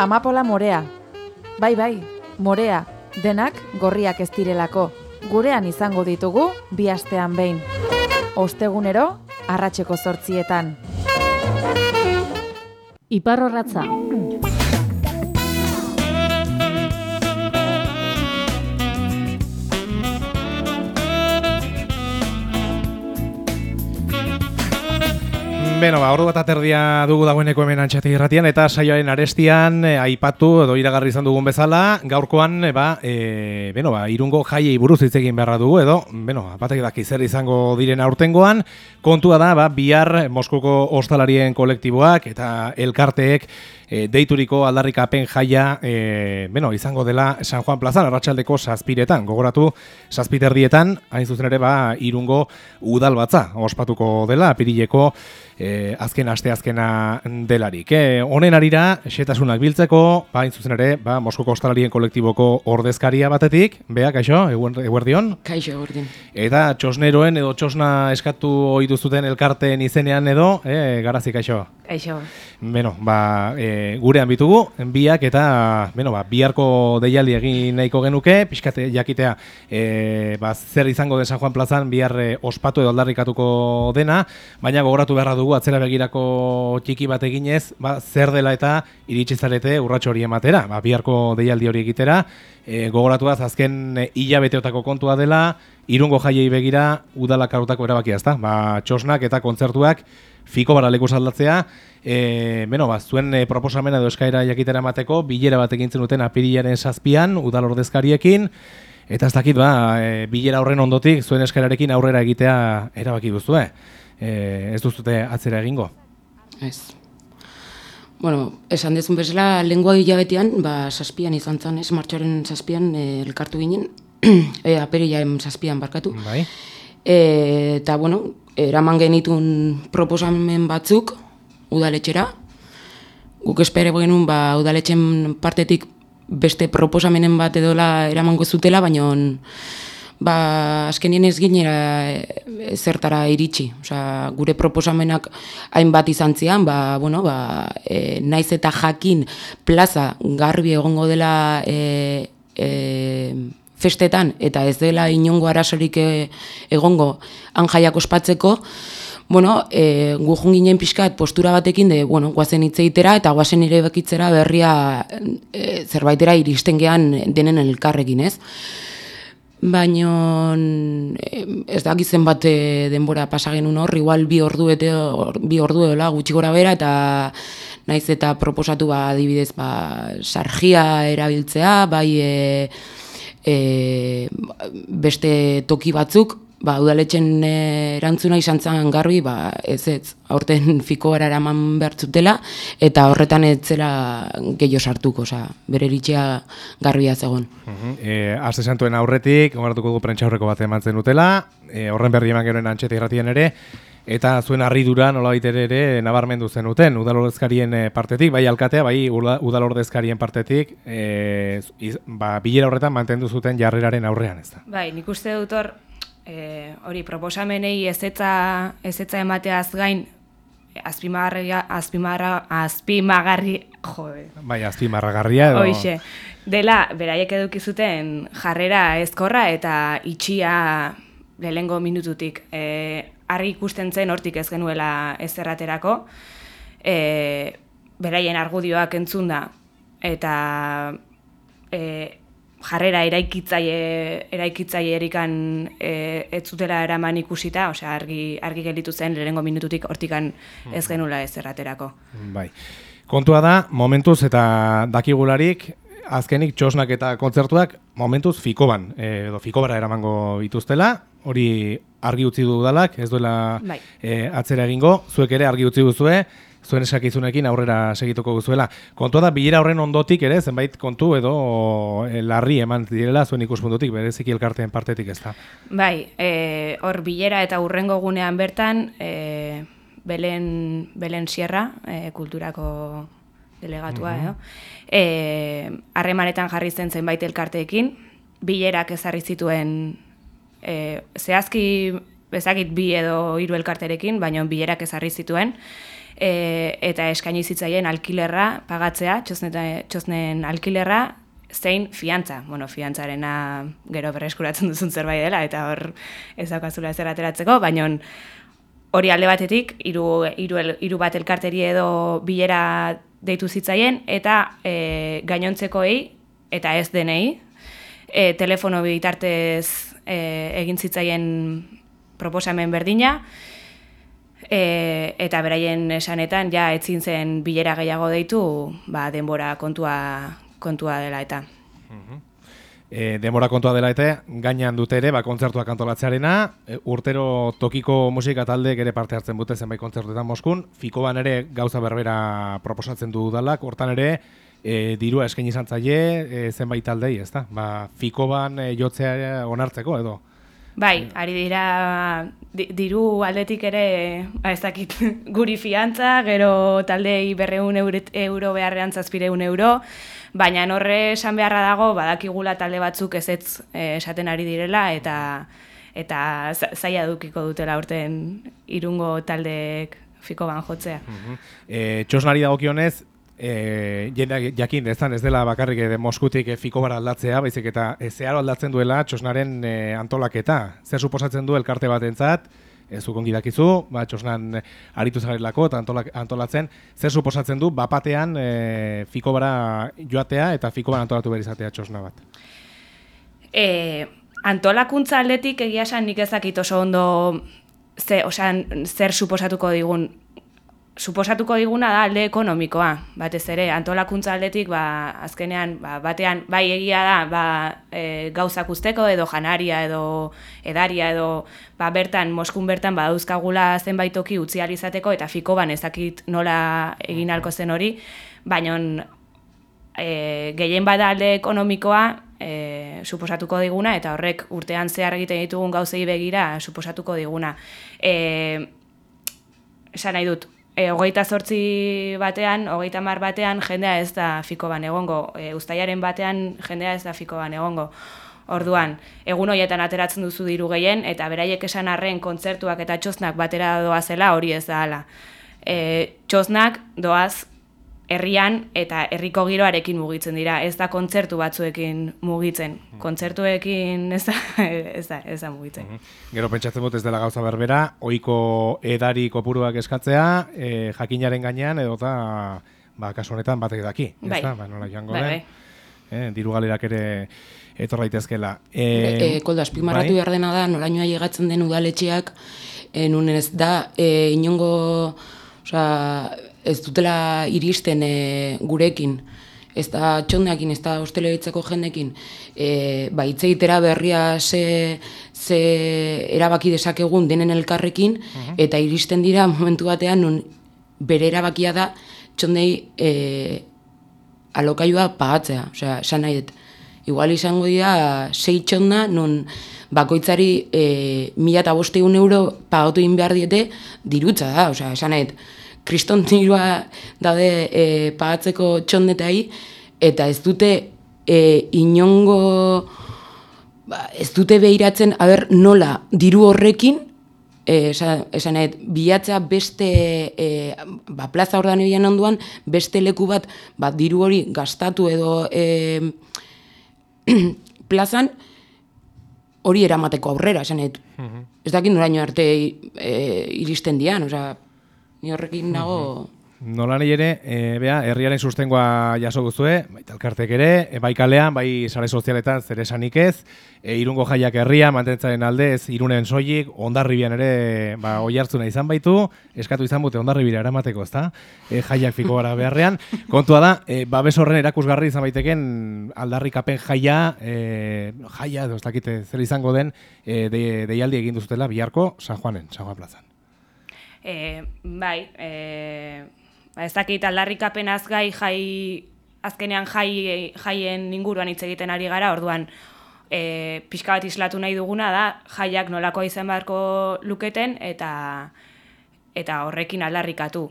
Amapola morea. Bai, bai, morea. Denak gorriak ez direlako. Gurean izango ditugu bi astean behin. Ostegunero, arratseko zortzietan. Iparrorratza. Beno, ba, ordu bat aterdia dugu dagoeneko hemen antxate irratian, eta saioaren arestian eh, aipatu edo iragarri izan dugun bezala, gaurkoan, eh, ba, e, beno, ba, irungo jaiei buruz hitz egin beharra dugu, edo, beno, batek daki zer izango diren aurtengoan, kontua da, ba, bihar Moskoko ostalarien kolektiboak eta elkarteek e, deituriko aldarrikapen jaia e, bueno, izango dela San Juan Plazan, arratsaldeko zazpiretan, gogoratu zazpiterdietan, hain zuzen ere ba, irungo udal batza, ospatuko dela, apirileko e, azken aste azkena delarik. E, honen arira, xetasunak biltzeko, ba, hain zuzen ere, ba, Moskoko ostalarien kolektiboko ordezkaria batetik, beha, kaixo, eguerdion? Kaixo, eguerdion. Eta txosneroen edo txosna eskatu ohi duzuten elkarteen izenean edo, e, garazi kaixo? Kaixo. Beno, ba, e, gurean bitugu, biak eta beno, ba, biharko deialdi egin nahiko genuke, pixkate jakitea e, ba, zer izango den San Juan plazan bihar e, ospatu edo aldarrikatuko dena, baina gogoratu beharra dugu atzera begirako txiki bat eginez, ba, zer dela eta iritsi zarete urratxo hori ematera, ba, biharko deialdi hori egitera, e, gogoratu azken hilabeteotako kontua dela, irungo jaiei begira udalak harutako erabakia ezta, ba, txosnak eta kontzertuak fiko bara leku saldatzea, e, beno, ba, zuen e, proposamena edo eskaira jakitera emateko, bilera bat egintzen duten apirilaren zazpian, udal ordezkariekin, eta ez dakit, ba, e, bilera horren ondotik, zuen eskairarekin aurrera egitea erabaki duzu, e, ez duzute atzera egingo? Ez. Bueno, esan dezun bezala, lengua hilabetean, ba, zazpian izan zen, ez, martxoaren zazpian e, elkartu ginen, e, apirilaren zazpian barkatu. Bai. E, eta, bueno, eraman genitun proposamen batzuk udaletxera. Guk espere genuen ba, udaletxen partetik beste proposamenen bat edola eramango zutela, baina ba, azkenien ez ginera e, zertara iritsi. Osa, gure proposamenak hainbat izan zian, ba, bueno, ba, e, naiz eta jakin plaza garbi egongo dela e, e, festetan eta ez dela inongo arasorik e, egongo anjaiak ospatzeko, bueno, e, gu ginen pixkat postura batekin de, bueno, guazen itzeitera eta guazen ere bekitzera berria e, zerbaitera iristen gean denen elkarrekin, ez? Baina ez da gizen bat denbora pasagen hor, igual bi ordu ete, bi ordu edola gutxi gora bera eta naiz eta proposatu ba adibidez ba sargia erabiltzea, bai e, e, beste toki batzuk, ba, udaletxen erantzuna izan zen garbi, ba, ez ez, aurten fiko gara eraman behartzutela, eta horretan ez zela gehiago sartuko, oza, bere eritxea garbia zegoen. Uh -huh. e, Aste santuen aurretik, ongartuko dugu prentsa horreko bat ematzen dutela, e, horren berri eman geroen antxeta irratien ere, Eta zuen harridura nola ere, ere nabarmendu zenuten udalordezkarien eh, partetik, bai alkatea, bai udalordezkarien partetik, e, iz, ba, bilera horretan mantendu zuten jarreraren aurrean, ez da? Bai, nik uste dut hor, e, hori proposamenei ezetza, ezetza emateaz gain, azpimarra, azpimarra, azpimagarri, jode. Bai, azpimarragarria edo... Hoixe, dela, beraiek edukizuten jarrera ezkorra eta itxia lehengo minututik. E, argi ikusten zen hortik ez genuela ez erraterako, e, beraien argudioak entzun da, eta e, jarrera eraikitzaile, eraikitzaile erikan e, ez zutela eraman ikusita, osea argi, argi gelitu zen lehenengo minututik hortikan ez hmm. genuela ez erraterako. Bai. Kontua da, momentuz eta dakigularik, azkenik txosnak eta kontzertuak momentuz fikoban, edo fikobara eramango dituztela, hori argi utzi du udalak, ez duela bai. e, atzera egingo, zuek ere argi utzi duzue, zuen esakizunekin aurrera segituko duzuela. Kontua da, bilera horren ondotik ere, zenbait kontu edo e, larri eman direla zuen ikuspuntutik, bereziki elkarteen partetik ez da. Bai, e, hor bilera eta urrengo gunean bertan, e, Belen, Belen Sierra, e, kulturako delegatua, mm -hmm. harremanetan jarri zen zenbait elkarteekin, bilerak ezarri zituen e, zehazki bezakit bi edo hiru elkarterekin, baina bilerak ezarri zituen, e, eta eskaini zitzaien alkilerra pagatzea, txosneta, txosnen alkilerra, zein fiantza. Bueno, fiantzarena gero berreskuratzen duzun zerbait dela, eta hor ez daukazula ezer ateratzeko, baina hori alde batetik, hiru hiru hiru bat elkarteri edo bilera deitu zitzaien, eta e, gainontzekoei, eta ez denei, e, telefono bitartez e, egin zitzaien proposamen berdina, e, eta beraien esanetan ja etzin zen bilera gehiago deitu, ba, denbora kontua kontua dela eta. E, demora kontua dela eta gainean dute ere, ba, kontzertuak antolatzearena, e, urtero tokiko musika taldeek ere parte hartzen dute zenbait kontzertuetan Moskun, Fikoban ere gauza berbera proposatzen du udalak, hortan ere e, dirua eskaini izan zaie e, zenbait taldei, ezta? Ba, Fikoban e, jotzea onartzeko edo. Bai, ari dira di, diru aldetik ere, ba, ez dakit, guri fiantza, gero taldei berreun euro, euro beharrean zazpireun euro, baina horre esan beharra dago, badakigula talde batzuk ezetz eh, esaten ari direla, eta eta za- zaila dukiko dutela urten irungo taldeek fiko ban jotzea. E, txosnari dagokionez, e, jendeak jakin dezan ez dela bakarrik de Moskutik e, fiko bara aldatzea, baizik eta e, zeharo aldatzen duela txosnaren e, antolaketa. Zer suposatzen du elkarte batentzat, ez zuk ongi dakizu, ba, txosnan aritu zarelako eta antolak, antolatzen, zer suposatzen du bapatean e, fiko bara joatea eta fiko bara antolatu behar izatea txosna bat. E, antolakuntza aldetik egia esan nik ez dakit oso ondo ze, osan, zer suposatuko digun. Suposatuko diguna da alde ekonomikoa, batez ere, antolakuntza aldetik, ba, azkenean, ba, batean, bai egia da, ba, e, gauzak usteko, edo janaria, edo edaria, edo ba, bertan, Moskun bertan, ba, dauzkagula zenbait toki utzi ahal izateko, eta fiko ban ezakit nola egin halko zen hori, baina e, gehien bada alde ekonomikoa e, suposatuko diguna, eta horrek urtean zehar egiten ditugun gauzei begira suposatuko diguna. E, esan nahi dut, e, hogeita zortzi batean, hogeita mar batean, jendea ez da fiko ban egongo. E, ustaiaren batean, jendea ez da fiko ban egongo. Orduan, egun horietan ateratzen duzu diru gehien, eta beraiek esan arren kontzertuak eta txosnak batera doazela hori ez da hala. E, txosnak doaz herrian eta herriko giroarekin mugitzen dira, ez da kontzertu batzuekin mugitzen. Kontzertuekin ez da, ez da, ez da mugitzen. Gero pentsatzen dut ez dela gauza berbera, ohiko edari kopuruak eskatzea, e, jakinaren gainean edo eta ba, kasu honetan batek daki. ez Bai. da? Ba, nola joango Bai, den. bai. Eh, diru galerak ere etor daitezkela. E, E, e, koldo, azpimarratu bai? behar dena da, norainoa llegatzen den udaletxeak, e, nun ez da, e, inongo, osea, ez dutela iristen e, gurekin, ez da txondeakin, ez da hosteleritzako jendekin, e, ba, hitz egitera berria ze, ze erabaki dezakegun denen elkarrekin, eta iristen dira momentu batean, nun bere erabakia da, txondei e, alokailua pagatzea, osea, esan nahi dut. Igual izango dira sei txonda, non bakoitzari e, mila eta bosteun euro pagatu egin behar diete dirutza da, osea, esan nahi dut. Kriston dirua daude e, pagatzeko txondetai, eta ez dute e, inongo, ba, ez dute behiratzen, aber nola diru horrekin, eh, esan, esan nahi dut, bilatzea beste, e, ba, plaza ordan onduan, beste leku bat, ba, diru hori gastatu edo e, plazan, hori eramateko aurrera, esan nahi dut. Ez dakit noraino arte e, iristen dian, osea, ni horrekin nago... Nola nahi ere, e, bea, herriaren sustengoa jaso guztue, bai talkartek ere, e, bai kalean, bai sare sozialetan zer esanik ez, e, irungo jaiak herria mantentzaren alde ez irunen soilik, ondarribian ere ba, oi hartzuna izan baitu, eskatu izan bute ondarribira eramateko, ezta? E, jaiak fiko gara beharrean. Kontua da, e, babes horren erakusgarri izan baiteken aldarrikapen jaia, e, jaia, edo ez dakite zer izango den, e, de, deialdi egin duzutela biharko San Juanen, San Juan plazan. E, bai, e, ba, ez dakit aldarrikapenaz gai jai, azkenean jai, jaien inguruan hitz egiten ari gara, orduan e, pixka bat islatu nahi duguna da, jaiak nolako izan beharko luketen eta eta horrekin aldarrikatu.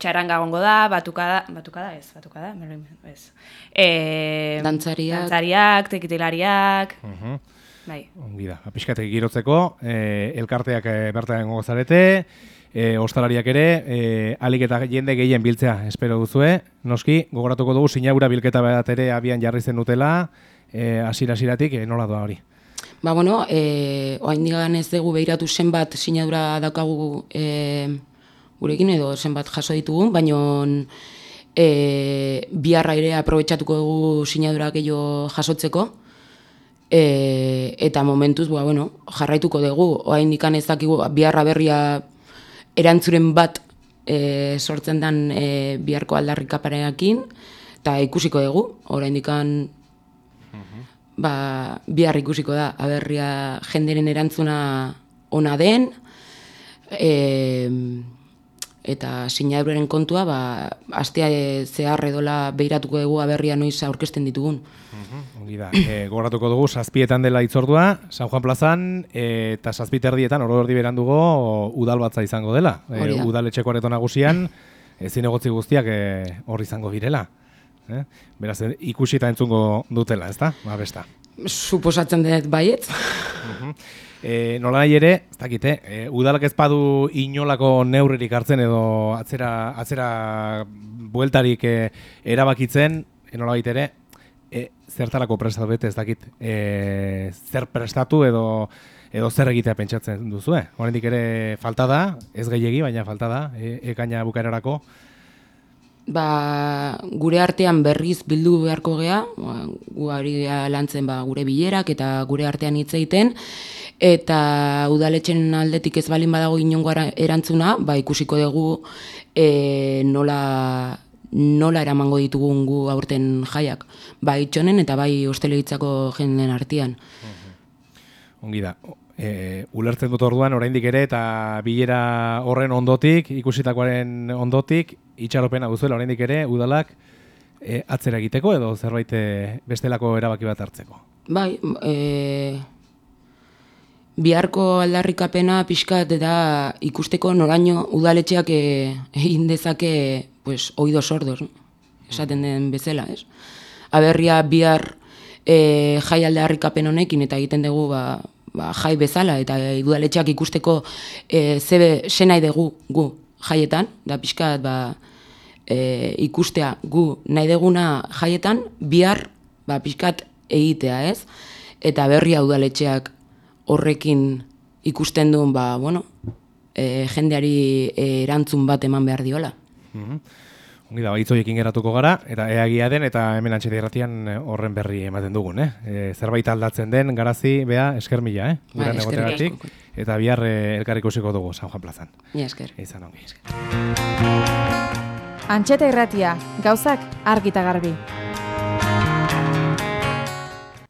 Txaranga gongo da, batukada, batukada ez, batukada, melo- ez. E, Dantzariak. Dantzariak, tekitilariak, Mhm. Bai. Ongi da, ba, pixkatek girotzeko, e, elkarteak e, bertan egongo zarete, e, ostalariak ere, e, alik eta jende gehien biltzea, espero duzue. Noski, gogoratuko dugu, sinabura bilketa bat ere abian jarri zen dutela, e, asira-asiratik, e, nola doa hori? Ba, bueno, e, oain digan ez dugu behiratu zenbat sinadura daukagu e, gurekin edo zenbat jaso ditugun, baina e, biharra ere aprobetsatuko dugu sinadura gehiago jasotzeko, e, eta momentuz, ba, bueno, jarraituko dugu, oain dikan ez dakigu biharra berria erantzuren bat e, sortzen den e, biharko aldarrikapareakin, eta ikusiko dugu, orain dikan ba, bihar ikusiko da, aberria jenderen erantzuna ona den, e, eta sinaduren kontua, ba, astea zehar edola behiratuko dugu aberria noiz aurkezten ditugun. Ongi da, e, gogoratuko dugu, zazpietan dela itzordua, San Juan plazan, e, eta zazpit erdietan, oro erdi berandugo, udal batza izango dela. E, udaletxeko areto nagusian, ezin egotzi guztiak e, hor izango direla. Eh? Beraz, ikusi eta entzungo dutela, ezta? Ba, besta. Suposatzen dut baiet. E, nola nahi ere, ez dakite, e, udalak ez badu inolako neurririk hartzen edo atzera, atzera bueltarik e, erabakitzen, e, nola ere, e, zertarako prestatu bete ez dakit, e, zer prestatu edo edo zer egitea pentsatzen duzu, eh? Horrendik ere falta da, ez gehiegi, baina falta da, e, ekaina bukaerarako, ba, gure artean berriz bildu beharko gea, ba, gu ari lantzen ba, gure bilerak eta gure artean hitz egiten eta udaletxen aldetik ez balin badago inongo erantzuna, ba, ikusiko dugu e, nola nola eramango ditugun gu aurten jaiak, bai itxonen eta bai ostelegitzako jenden artean. Ongi da, e, ulertzen dut orduan oraindik ere eta bilera horren ondotik, ikusitakoaren ondotik, itxaropena guzuela oraindik ere udalak e, atzera egiteko edo zerbait e, bestelako erabaki bat hartzeko. Bai, e, biharko aldarrikapena pixkat da ikusteko noraino udaletxeak e, egin dezake pues, oido sordos, esaten den bezala, ez? Aberria bihar e, jai aldarrikapen honekin eta egiten dugu ba, ba, jai bezala eta udaletxeak ikusteko e, zebe senai dugu gu jaietan, da pixkat ba, e, ikustea gu nahi deguna jaietan, bihar ba, pixkat egitea, ez? Eta berri udaletxeak horrekin ikusten duen, ba, bueno, e, jendeari erantzun bat eman behar diola. Mm Ongi da, baitzoiekin geratuko gara, eta eagia den, eta hemen antxeta irratian eh, horren berri ematen dugun, eh? E, zerbait aldatzen den, garazi, bea, esker mila, eh? Ba, esker Eta bihar eh, elkarrik usiko dugu, San Juan plazan. Ja, esker. Izan ongi, esker. Antxeta irratia, gauzak argita garbi.